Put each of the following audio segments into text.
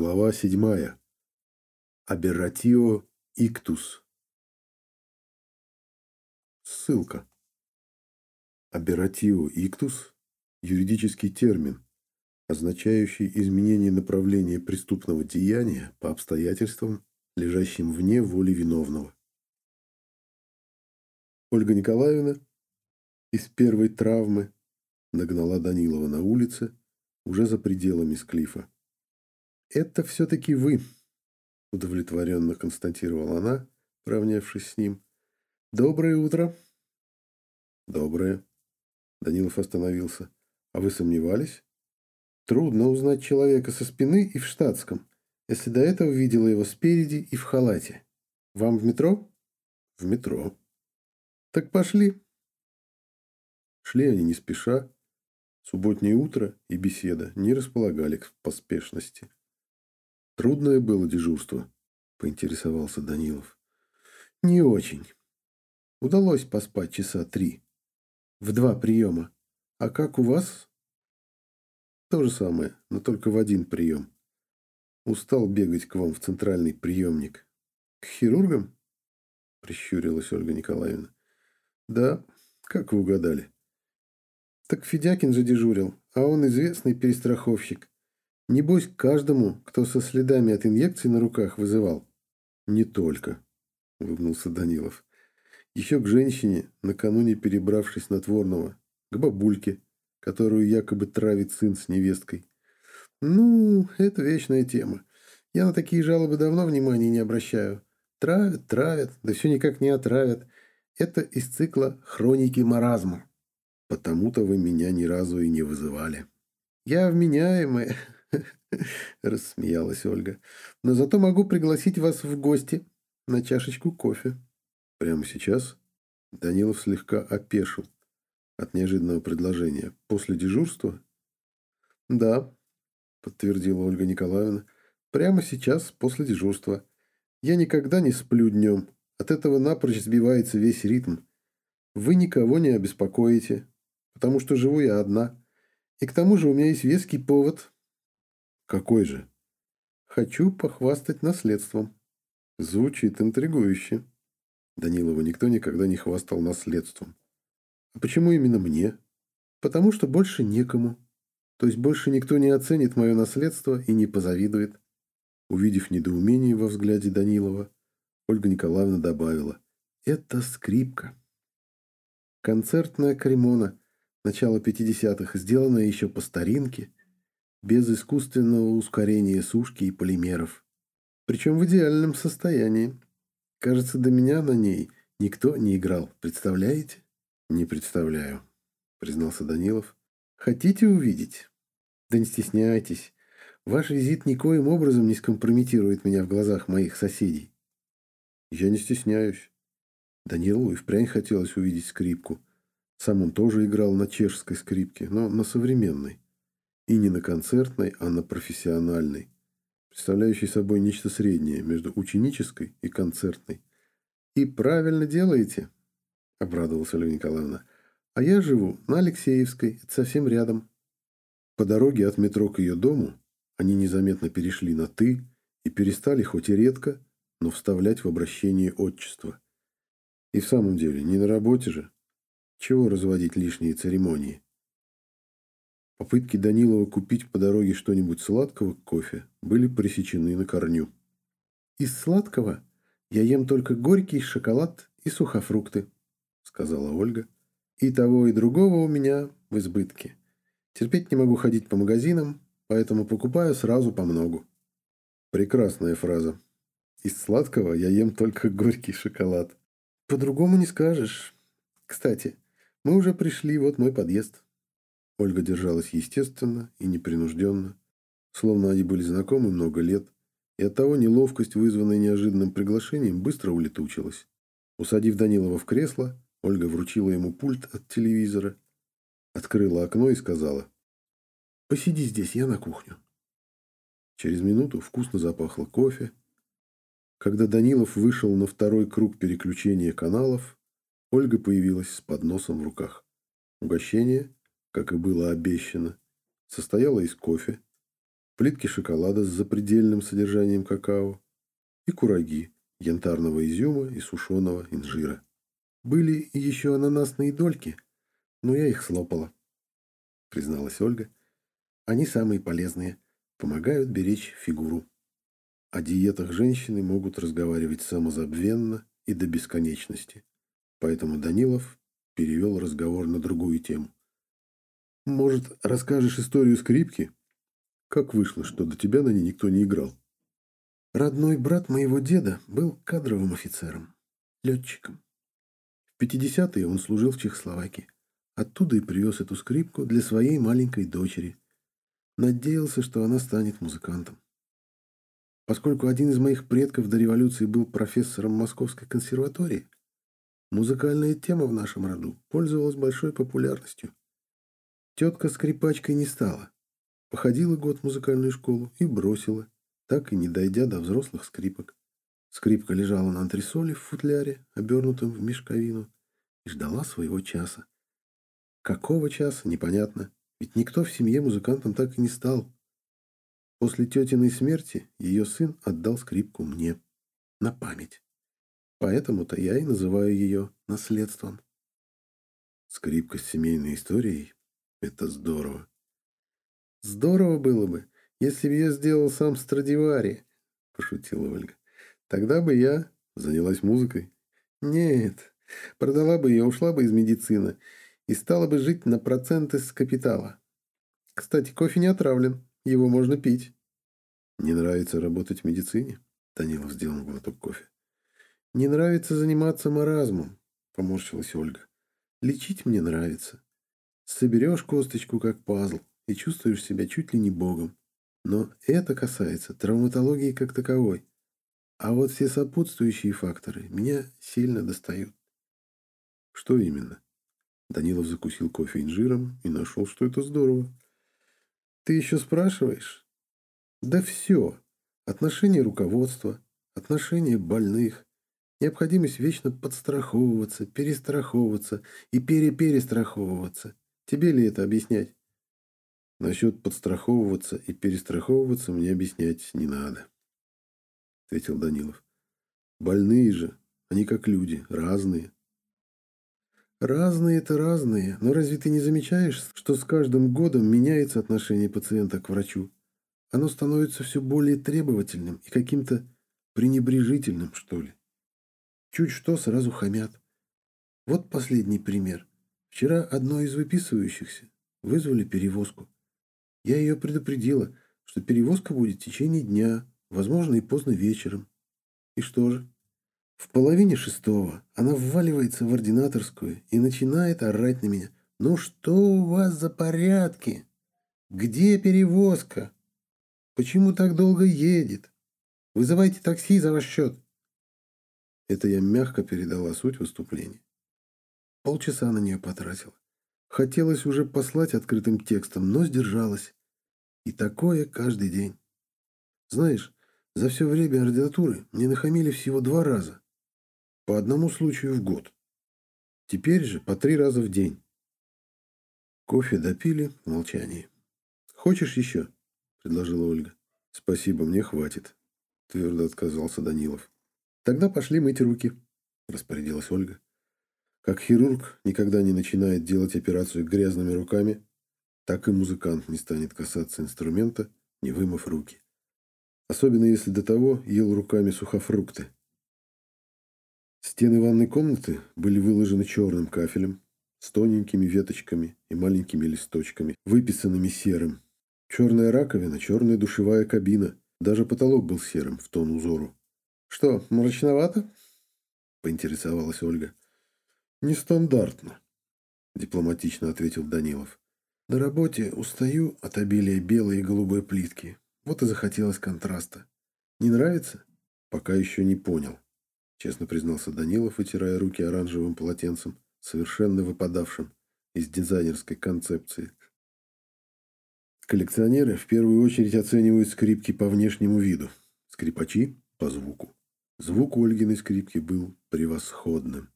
Глава седьмая. Аберратио иктус. Ссылка. Аберратио иктус – юридический термин, означающий изменение направления преступного деяния по обстоятельствам, лежащим вне воли виновного. Ольга Николаевна из первой травмы нагнала Данилова на улице, уже за пределами склифа. «Это все-таки вы», — удовлетворенно констатировала она, поравнявшись с ним. «Доброе утро». «Доброе». Данилов остановился. «А вы сомневались?» «Трудно узнать человека со спины и в штатском, если до этого видела его спереди и в халате. Вам в метро?» «В метро». «Так пошли». Шли они не спеша. Субботнее утро и беседа не располагали к поспешности. Трудное было дежурство, поинтересовался Данилов. Не очень. Удалось поспать часа три. В два приема. А как у вас? То же самое, но только в один прием. Устал бегать к вам в центральный приемник. К хирургам? Прищурилась Ольга Николаевна. Да, как вы угадали. Так Федякин же дежурил, а он известный перестраховщик. Небось, каждому, кто со следами от инъекций на руках вызывал. Не только, улыбнулся Данилов. Еще к женщине, накануне перебравшись на Творного, к бабульке, которую якобы травит сын с невесткой. Ну, это вечная тема. Я на такие жалобы давно внимания не обращаю. Травят, травят, да все никак не отравят. Это из цикла «Хроники маразма». Потому-то вы меня ни разу и не вызывали. Я вменяемая, Рассмеялась Ольга. Но зато могу пригласить вас в гости на чашечку кофе. Прямо сейчас? Данилов слегка опешил от неожиданного предложения. После дежурства? Да, подтвердила Ольга Николаевна. Прямо сейчас, после дежурства. Я никогда не сплю днем. От этого напрочь сбивается весь ритм. Вы никого не обеспокоите, потому что живу я одна. И к тому же у меня есть веский повод какой же? Хочу похвастать наследством. Звучит интригующе. Данилова никто никогда не хвастал наследством. А почему именно мне? Потому что больше некому. То есть больше никто не оценит мое наследство и не позавидует. Увидев недоумение во взгляде Данилова, Ольга Николаевна добавила. Это скрипка. Концертная кремона начала 50-х, сделанная еще по старинке, без искусственного ускорения сушки и полимеров. Причем в идеальном состоянии. Кажется, до меня на ней никто не играл. Представляете? Не представляю, признался Данилов. Хотите увидеть? Да не стесняйтесь. Ваш визит никоим образом не скомпрометирует меня в глазах моих соседей. Я не стесняюсь. Данилову и впрямь хотелось увидеть скрипку. Сам он тоже играл на чешской скрипке, но на современной. И не на концертной, а на профессиональной, представляющей собой нечто среднее между ученической и концертной. «И правильно делаете», — обрадовалась Ольга Николаевна. «А я живу на Алексеевской, это совсем рядом». По дороге от метро к ее дому они незаметно перешли на «ты» и перестали, хоть и редко, но вставлять в обращение отчество. И в самом деле, не на работе же. Чего разводить лишние церемонии? Попытки Данилова купить по дороге что-нибудь сладкого к кофе были пресечены на корню. «Из сладкого я ем только горький шоколад и сухофрукты», — сказала Ольга. «И того, и другого у меня в избытке. Терпеть не могу ходить по магазинам, поэтому покупаю сразу по многу». Прекрасная фраза. Из сладкого я ем только горький шоколад. По-другому не скажешь. Кстати, мы уже пришли, вот мой подъезд. Ольга держалась естественно и непринужденно, словно они были знакомы много лет, и оттого неловкость, вызванная неожиданным приглашением, быстро улетучилась. Усадив Данилова в кресло, Ольга вручила ему пульт от телевизора, открыла окно и сказала «Посиди здесь, я на кухню». Через минуту вкусно запахло кофе. Когда Данилов вышел на второй круг переключения каналов, Ольга появилась с подносом в руках. Угощение как и было обещано, состояла из кофе, плитки шоколада с запредельным содержанием какао и кураги янтарного изюма и сушеного инжира. Были еще ананасные дольки, но я их слопала, призналась Ольга. Они самые полезные, помогают беречь фигуру. О диетах женщины могут разговаривать самозабвенно и до бесконечности. Поэтому Данилов перевел разговор на другую тему. «Может, расскажешь историю скрипки? Как вышло, что до тебя на ней никто не играл?» Родной брат моего деда был кадровым офицером, летчиком. В 50-е он служил в Чехословакии. Оттуда и привез эту скрипку для своей маленькой дочери. Надеялся, что она станет музыкантом. Поскольку один из моих предков до революции был профессором Московской консерватории, музыкальная тема в нашем роду пользовалась большой популярностью. Тетка скрипачкой не стала. Походила год в музыкальную школу и бросила, так и не дойдя до взрослых скрипок. Скрипка лежала на антресоле в футляре, обернутом в мешковину, и ждала своего часа. Какого часа, непонятно, ведь никто в семье музыкантом так и не стал. После тетиной смерти ее сын отдал скрипку мне. На память. Поэтому-то я и называю ее наследством. Скрипка с семейной историей — это здорово. Здорово было бы, если бы я сделал сам Страдивари, — пошутила Ольга. Тогда бы я занялась музыкой. Нет, продала бы ее, ушла бы из медицины и стала бы жить на проценты с капитала. Кстати, кофе не отравлен. Его можно пить. Не нравится работать в медицине? Данилов сделал глоток кофе. Не нравится заниматься маразмом, поморщилась Ольга. Лечить мне нравится. Соберешь косточку как пазл и чувствуешь себя чуть ли не богом. Но это касается травматологии как таковой. А вот все сопутствующие факторы меня сильно достают. Что именно? Данилов закусил кофе инжиром и нашел, что это здорово. Ты еще спрашиваешь? Да все. Отношение руководства, отношение больных, необходимость вечно подстраховываться, перестраховываться и переперестраховываться. Тебе ли это объяснять? Насчет подстраховываться и перестраховываться мне объяснять не надо, ответил Данилов. Больные же, они как люди, разные. Разные это разные, но разве ты не замечаешь, что с каждым годом меняется отношение пациента к врачу? Оно становится все более требовательным и каким-то пренебрежительным, что ли. Чуть что сразу хамят. Вот последний пример. Вчера одной из выписывающихся вызвали перевозку. Я ее предупредила, что перевозка будет в течение дня, возможно, и поздно вечером. И что же? В половине шестого она вваливается в ординаторскую и начинает орать на меня. «Ну что у вас за порядки? Где перевозка? Почему так долго едет? Вызывайте такси за ваш счет». Это я мягко передала суть выступления. Полчаса на нее потратила. Хотелось уже послать открытым текстом, но сдержалась. И такое каждый день. Знаешь, за все время ординатуры мне нахамили всего два раза. По одному случаю в год. Теперь же по три раза в день. Кофе допили в молчании. «Хочешь еще?» – предложила Ольга. «Спасибо, мне хватит», – твердо отказался Данилов. «Тогда пошли мыть руки», – распорядилась Ольга. Как хирург никогда не начинает делать операцию грязными руками, так и музыкант не станет касаться инструмента, не вымыв руки. Особенно если до того ел руками сухофрукты. Стены ванной комнаты были выложены черным кафелем с тоненькими веточками и маленькими листочками, выписанными серым. Черная раковина, черная душевая кабина. Даже потолок был серым, в тон узору. «Что, мрачновато?» – поинтересовалась Ольга. «Нестандартно», – дипломатично ответил Данилов. «На работе устаю от обилия белой и голубой плитки. Вот и захотелось контраста. Не нравится?» «Пока еще не понял», честно признался Данилов, вытирая руки оранжевым полотенцем, совершенно выпадавшим из дизайнерской концепции. Коллекционеры в первую очередь оценивают скрипки по внешнему виду, скрипачи – по звуку. Звук Ольгиной скрипки был превосходным,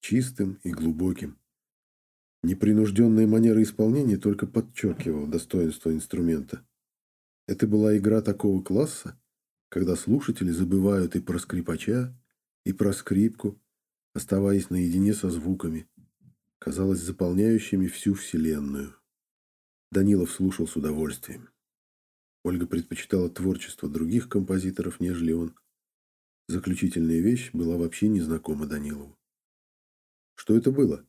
чистым и глубоким. Непринужденная манера исполнения только подчеркивала достоинство инструмента. Это была игра такого класса, когда слушатели забывают и про скрипача, и про скрипку, оставаясь наедине со звуками, казалось, заполняющими всю Вселенную. Данилов слушал с удовольствием. Ольга предпочитала творчество других композиторов, нежели он. Заключительная вещь была вообще незнакома Данилову. Что это было?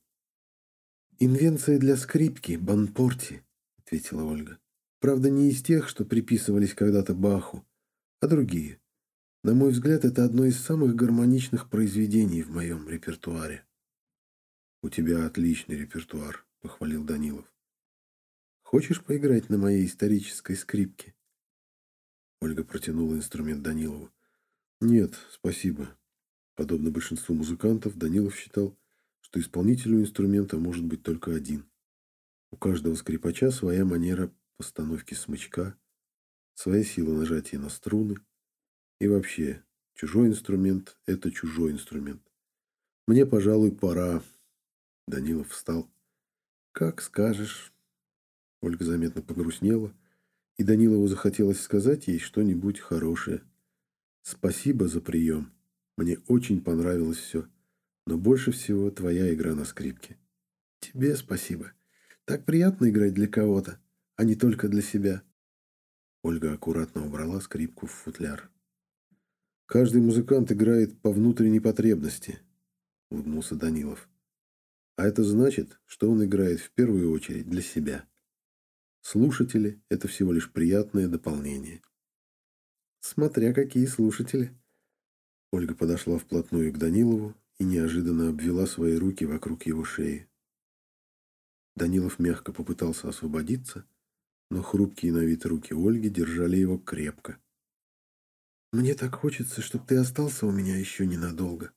«Инвенция для скрипки, Банпорти», — ответила Ольга. «Правда, не из тех, что приписывались когда-то Баху, а другие. На мой взгляд, это одно из самых гармоничных произведений в моем репертуаре». «У тебя отличный репертуар», — похвалил Данилов. «Хочешь поиграть на моей исторической скрипке?» Ольга протянула инструмент Данилову. Нет, спасибо. Подобно большинству музыкантов, Данилов считал, что исполнителю инструмента может быть только один. У каждого скрипача своя манера постановки смычка, своя сила нажатия на струны. И вообще, чужой инструмент – это чужой инструмент. Мне, пожалуй, пора. Данилов встал. Как скажешь. Ольга заметно погрустнела, и Данилову захотелось сказать ей что-нибудь хорошее. Спасибо за прием. Мне очень понравилось все. Но больше всего твоя игра на скрипке. Тебе спасибо. Так приятно играть для кого-то, а не только для себя. Ольга аккуратно убрала скрипку в футляр. Каждый музыкант играет по внутренней потребности, улыбнулся Данилов. А это значит, что он играет в первую очередь для себя. Слушатели – это всего лишь приятное дополнение. Смотря какие слушатели. Ольга подошла вплотную к Данилову и неожиданно обвела свои руки вокруг его шеи. Данилов мягко попытался освободиться, но хрупкие на вид руки Ольги держали его крепко. «Мне так хочется, чтобы ты остался у меня еще ненадолго».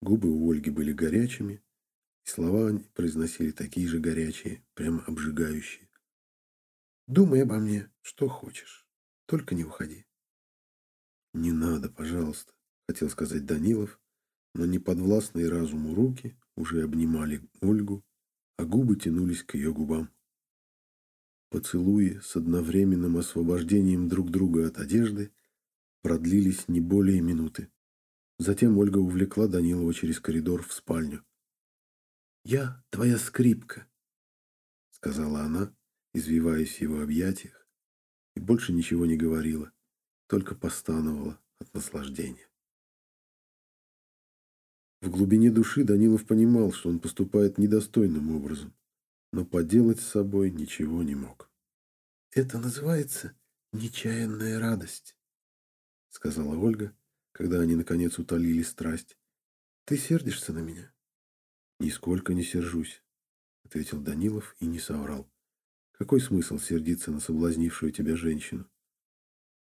Губы у Ольги были горячими, и слова они произносили такие же горячие, прямо обжигающие. «Думай обо мне, что хочешь, только не уходи». «Не надо, пожалуйста», — хотел сказать Данилов, но неподвластные разуму руки уже обнимали Ольгу, а губы тянулись к ее губам. Поцелуи с одновременным освобождением друг друга от одежды продлились не более минуты. Затем Ольга увлекла Данилова через коридор в спальню. «Я твоя скрипка», — сказала она, извиваясь в его объятиях, и больше ничего не говорила только постановала от наслаждения. В глубине души Данилов понимал, что он поступает недостойным образом, но поделать с собой ничего не мог. «Это называется нечаянная радость», — сказала Ольга, когда они, наконец, утолили страсть. «Ты сердишься на меня?» «Нисколько не сержусь», — ответил Данилов и не соврал. «Какой смысл сердиться на соблазнившую тебя женщину?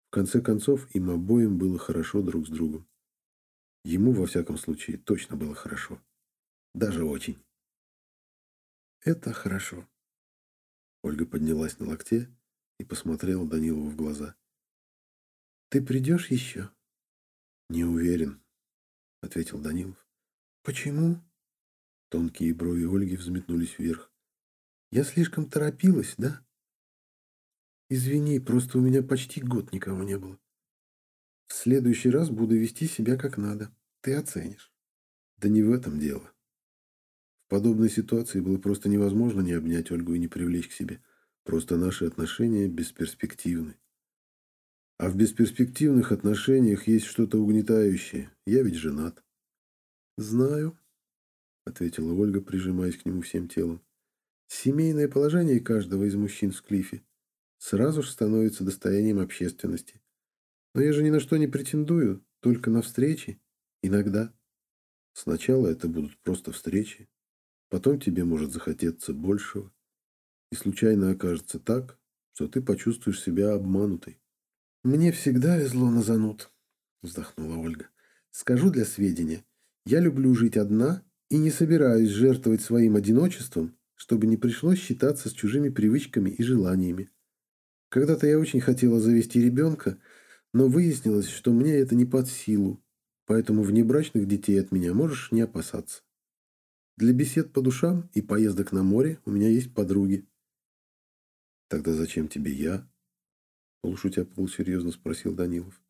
В конце концов, им обоим было хорошо друг с другом. Ему, во всяком случае, точно было хорошо. Даже очень. «Это хорошо». Ольга поднялась на локте и посмотрела Данилову в глаза. «Ты придешь еще?» «Не уверен», — ответил Данилов. «Почему?» Тонкие брови Ольги взметнулись вверх. «Я слишком торопилась, да?» Извини, просто у меня почти год никого не было. В следующий раз буду вести себя как надо. Ты оценишь. Да не в этом дело. В подобной ситуации было просто невозможно не обнять Ольгу и не привлечь к себе. Просто наши отношения бесперспективны. А в бесперспективных отношениях есть что-то угнетающее. Я ведь женат. Знаю, ответила Ольга, прижимаясь к нему всем телом. Семейное положение каждого из мужчин в Клифе сразу же становится достоянием общественности. Но я же ни на что не претендую, только на встречи. Иногда. Сначала это будут просто встречи. Потом тебе может захотеться большего. И случайно окажется так, что ты почувствуешь себя обманутой. «Мне всегда везло на зануд», — вздохнула Ольга. «Скажу для сведения, я люблю жить одна и не собираюсь жертвовать своим одиночеством, чтобы не пришлось считаться с чужими привычками и желаниями. Когда-то я очень хотела завести ребенка, но выяснилось, что мне это не под силу, поэтому внебрачных детей от меня можешь не опасаться. Для бесед по душам и поездок на море у меня есть подруги. Тогда зачем тебе я? полушутя полусерьезно спросил Данилов.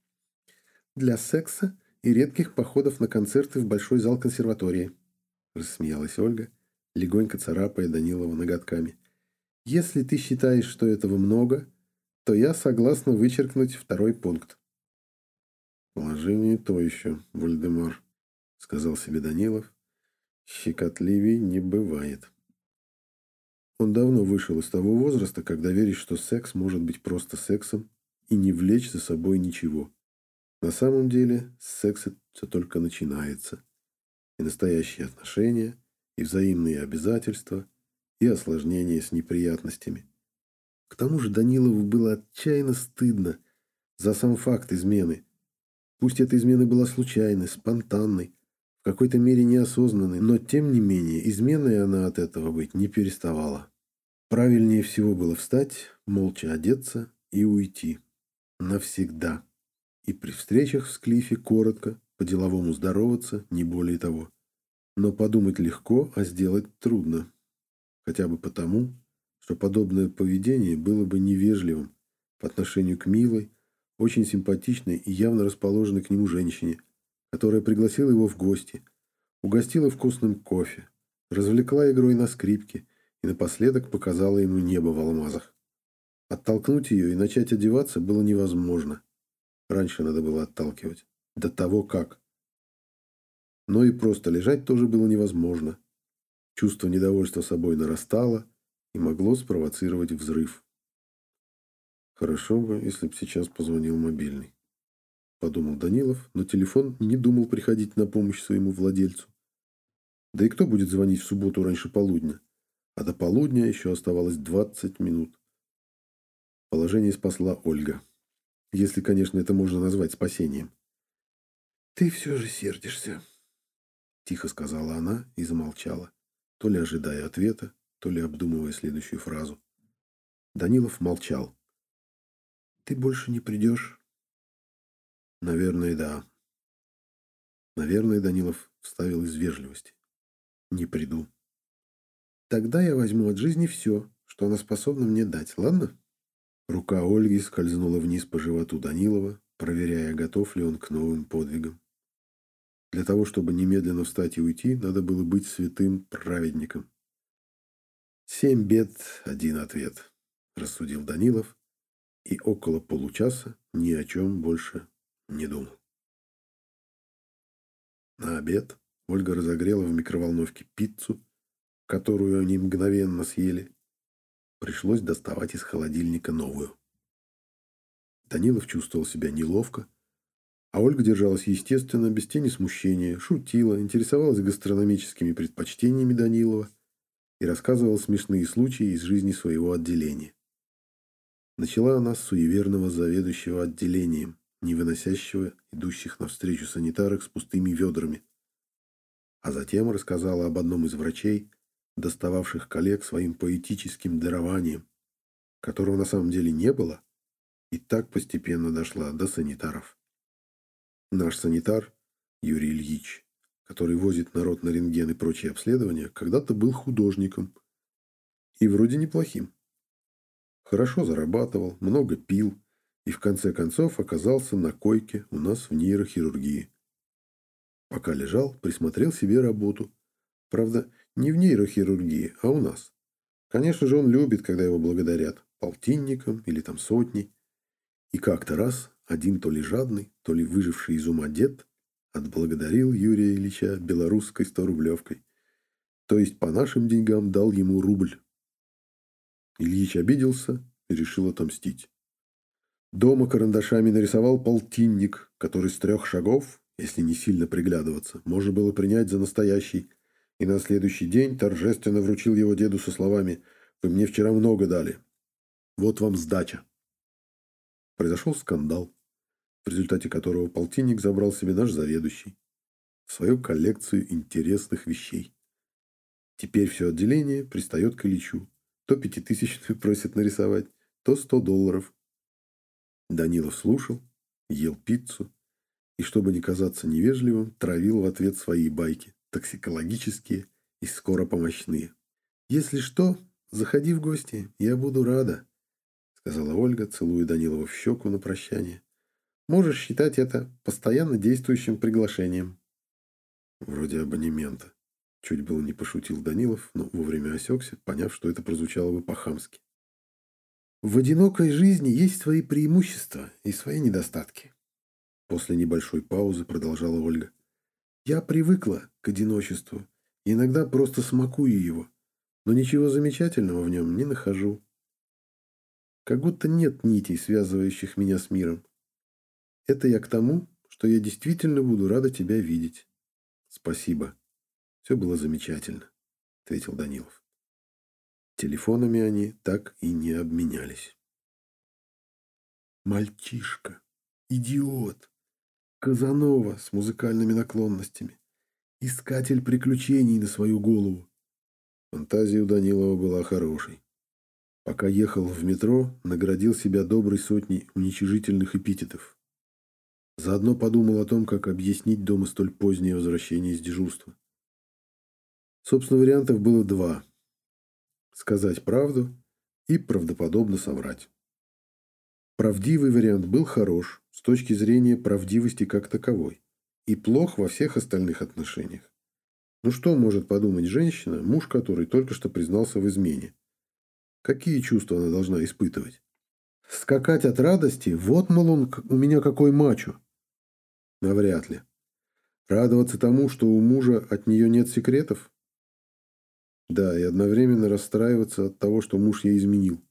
«Для секса и редких походов на концерты в большой зал консерватории», рассмеялась Ольга, легонько царапая Данилова ноготками. «Если ты считаешь, что этого много, то я согласна вычеркнуть второй пункт». «Положение то еще, Вальдемар», — сказал себе Данилов. «Щекотливей не бывает». Он давно вышел из того возраста, когда веришь, что секс может быть просто сексом и не влечь за собой ничего. На самом деле секс все только начинается. И настоящие отношения, и взаимные обязательства, и осложнения с неприятностями. К тому же Данилову было отчаянно стыдно за сам факт измены. Пусть эта измена была случайной, спонтанной, в какой-то мере неосознанной, но тем не менее изменой она от этого быть не переставала. Правильнее всего было встать, молча одеться и уйти. Навсегда. И при встречах в Склифе коротко, по-деловому здороваться, не более того. Но подумать легко, а сделать трудно. Хотя бы потому, что подобное поведение было бы невежливым по отношению к милой, очень симпатичной и явно расположенной к нему женщине, которая пригласила его в гости, угостила вкусным кофе, развлекла игрой на скрипке и напоследок показала ему небо в алмазах. Оттолкнуть ее и начать одеваться было невозможно. Раньше надо было отталкивать. До того как. Но и просто лежать тоже было невозможно. Чувство недовольства собой нарастало и могло спровоцировать взрыв. Хорошо бы, если б сейчас позвонил мобильный. Подумал Данилов, но телефон не думал приходить на помощь своему владельцу. Да и кто будет звонить в субботу раньше полудня? а до полудня еще оставалось 20 минут. Положение спасла Ольга. Если, конечно, это можно назвать спасением. «Ты все же сердишься», — тихо сказала она и замолчала, то ли ожидая ответа, то ли обдумывая следующую фразу. Данилов молчал. «Ты больше не придешь?» «Наверное, да». Наверное, Данилов вставил из вежливости. «Не приду». Тогда я возьму от жизни все, что она способна мне дать, ладно? Рука Ольги скользнула вниз по животу Данилова, проверяя, готов ли он к новым подвигам. Для того, чтобы немедленно встать и уйти, надо было быть святым праведником. «Семь бед, один ответ», — рассудил Данилов, и около получаса ни о чем больше не думал. На обед Ольга разогрела в микроволновке пиццу которую они мгновенно съели, пришлось доставать из холодильника новую. Данилов чувствовал себя неловко, а Ольга держалась естественно, без тени смущения, шутила, интересовалась гастрономическими предпочтениями Данилова и рассказывала смешные случаи из жизни своего отделения. Начала она с суеверного заведующего отделением, не выносящего идущих навстречу санитарок с пустыми ведрами, а затем рассказала об одном из врачей, достававших коллег своим поэтическим дарованием, которого на самом деле не было, и так постепенно дошла до санитаров. Наш санитар, Юрий Ильич, который возит народ на рентген и прочие обследования, когда-то был художником. И вроде неплохим. Хорошо зарабатывал, много пил и в конце концов оказался на койке у нас в нейрохирургии. Пока лежал, присмотрел себе работу. Правда, не в нейрохирургии, а у нас. Конечно же, он любит, когда его благодарят. Полтинником или там сотней. И как-то раз один то ли жадный, то ли выживший из ума дед отблагодарил Юрия Ильича белорусской сто-рублевкой. То есть по нашим деньгам дал ему рубль. Ильич обиделся и решил отомстить. Дома карандашами нарисовал полтинник, который с трех шагов, если не сильно приглядываться, можно было принять за настоящий – и на следующий день торжественно вручил его деду со словами «Вы мне вчера много дали. Вот вам сдача». Произошел скандал, в результате которого полтинник забрал себе наш заведующий в свою коллекцию интересных вещей. Теперь все отделение пристает к Ильичу. То пятитысячную просит нарисовать, то сто долларов. Данилов слушал, ел пиццу и, чтобы не казаться невежливым, травил в ответ свои байки токсикологические и скоропомощные. «Если что, заходи в гости, я буду рада», сказала Ольга, целуя Данилова в щеку на прощание. «Можешь считать это постоянно действующим приглашением». Вроде абонемента. Чуть было не пошутил Данилов, но вовремя осекся, поняв, что это прозвучало бы по-хамски. В одинокой жизни есть свои преимущества и свои недостатки. После небольшой паузы продолжала Ольга. Я привыкла к одиночеству иногда просто смакую его, но ничего замечательного в нем не нахожу. Как будто нет нитей, связывающих меня с миром. Это я к тому, что я действительно буду рада тебя видеть. Спасибо. Все было замечательно, ответил Данилов. Телефонами они так и не обменялись. Мальчишка, идиот, Казанова с музыкальными наклонностями, искатель приключений на свою голову. Фантазия у Данилова была хорошей. Пока ехал в метро, наградил себя доброй сотней уничижительных эпитетов. Заодно подумал о том, как объяснить дома столь позднее возвращение из дежурства. Собственно, вариантов было два. Сказать правду и правдоподобно соврать. Правдивый вариант был хорош с точки зрения правдивости как таковой и плох во всех остальных отношениях. Ну что может подумать женщина, муж которой только что признался в измене? Какие чувства она должна испытывать? Скакать от радости? Вот, мол, он у меня какой мачо. Навряд ли. Радоваться тому, что у мужа от нее нет секретов? Да, и одновременно расстраиваться от того, что муж ей изменил.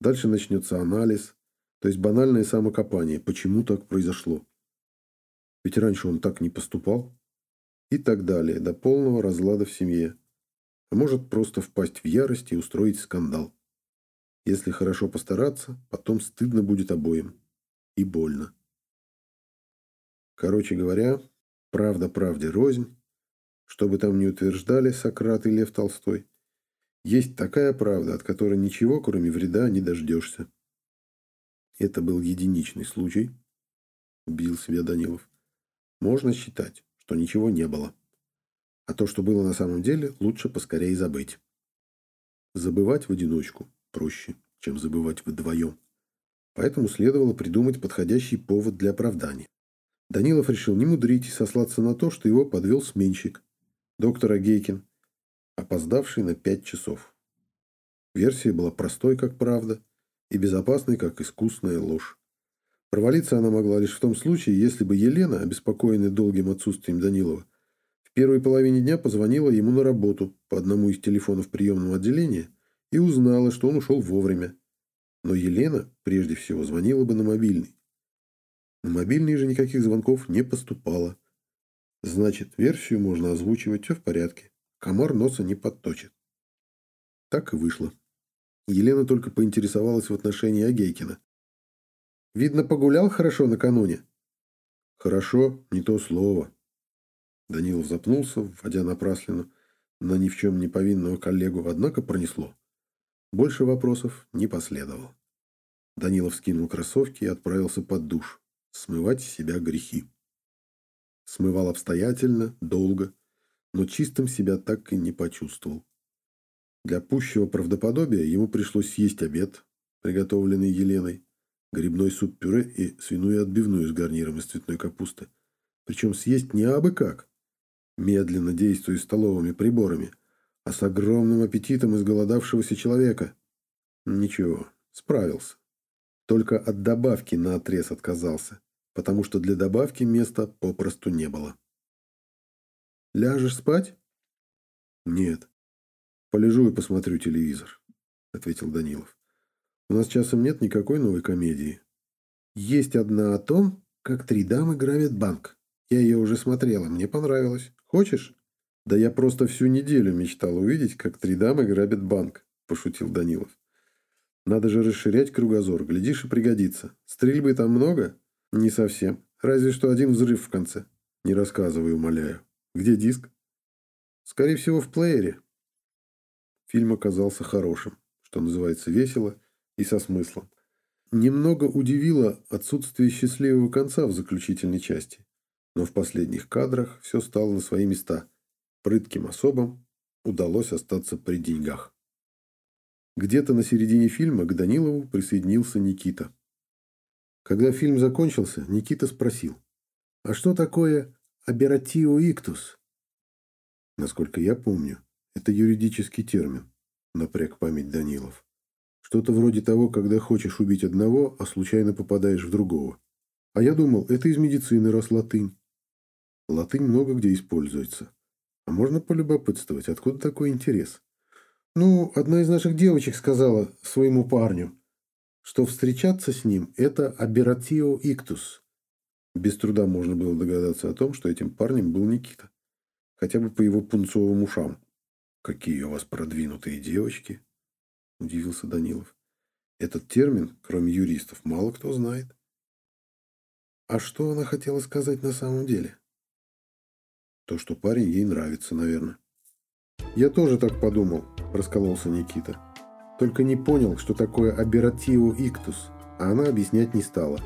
Дальше начнется анализ, то есть банальное самокопание. Почему так произошло? Ведь раньше он так не поступал. И так далее, до полного разлада в семье. А может просто впасть в ярость и устроить скандал. Если хорошо постараться, потом стыдно будет обоим. И больно. Короче говоря, правда правде рознь, что бы там ни утверждали Сократ и Лев Толстой, есть такая правда, от которой ничего, кроме вреда, не дождешься. Это был единичный случай, убил себя Данилов. Можно считать, что ничего не было. А то, что было на самом деле, лучше поскорее забыть. Забывать в одиночку проще, чем забывать вдвоем. Поэтому следовало придумать подходящий повод для оправдания. Данилов решил не мудрить и сослаться на то, что его подвел сменщик, доктор Агейкин, опоздавший на пять часов. Версия была простой, как правда, и безопасной, как искусная ложь. Провалиться она могла лишь в том случае, если бы Елена, обеспокоенная долгим отсутствием Данилова, в первой половине дня позвонила ему на работу по одному из телефонов приемного отделения и узнала, что он ушел вовремя. Но Елена прежде всего звонила бы на мобильный. На мобильный же никаких звонков не поступало. Значит, версию можно озвучивать, все в порядке. Комар носа не подточит. Так и вышло. Елена только поинтересовалась в отношении Агейкина. «Видно, погулял хорошо накануне?» «Хорошо, не то слово». Данилов запнулся, вводя напраслину на ни в чем не повинного коллегу, однако пронесло. Больше вопросов не последовало. Данилов скинул кроссовки и отправился под душ, смывать с себя грехи. Смывал обстоятельно, долго, но чистым себя так и не почувствовал. Для пущего правдоподобия ему пришлось съесть обед, приготовленный Еленой, грибной суп-пюре и свиную отбивную с гарниром из цветной капусты. Причем съесть не абы как, медленно действуя столовыми приборами, а с огромным аппетитом изголодавшегося человека. Ничего, справился. Только от добавки на отрез отказался потому что для добавки места попросту не было. «Ляжешь спать?» «Нет. Полежу и посмотрю телевизор», — ответил Данилов. «У нас часом нет никакой новой комедии». «Есть одна о том, как три дамы грабят банк. Я ее уже смотрела, мне понравилось. Хочешь?» «Да я просто всю неделю мечтал увидеть, как три дамы грабят банк», – пошутил Данилов. «Надо же расширять кругозор, глядишь и пригодится. Стрельбы там много?» Не совсем. Разве что один взрыв в конце. Не рассказывай, умоляю. Где диск? Скорее всего, в плеере. Фильм оказался хорошим, что называется весело и со смыслом. Немного удивило отсутствие счастливого конца в заключительной части. Но в последних кадрах все стало на свои места. Прытким особам удалось остаться при деньгах. Где-то на середине фильма к Данилову присоединился Никита. Когда фильм закончился, Никита спросил, «А что такое абератио иктус?» Насколько я помню, это юридический термин, напряг память Данилов. Что-то вроде того, когда хочешь убить одного, а случайно попадаешь в другого. А я думал, это из медицины, раз латынь. Латынь много где используется. А можно полюбопытствовать, откуда такой интерес? Ну, одна из наших девочек сказала своему парню, что встречаться с ним – это абератио иктус. Без труда можно было догадаться о том, что этим парнем был Никита. Хотя бы по его пунцовым ушам. «Какие у вас продвинутые девочки!» – удивился Данилов. «Этот термин, кроме юристов, мало кто знает». А что она хотела сказать на самом деле? То, что парень ей нравится, наверное. Я тоже так подумал, раскололся Никита. Только не понял, что такое абератио иктус, а она объяснять не стала.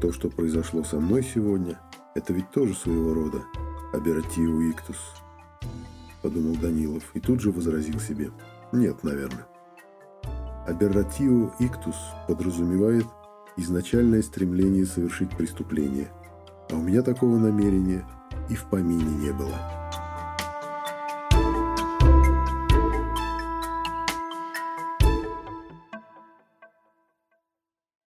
То, что произошло со мной сегодня, это ведь тоже своего рода абератио иктус, подумал Данилов и тут же возразил себе. Нет, наверное. Аберратио иктус подразумевает изначальное стремление совершить преступление, а у меня такого намерения и в помине не было.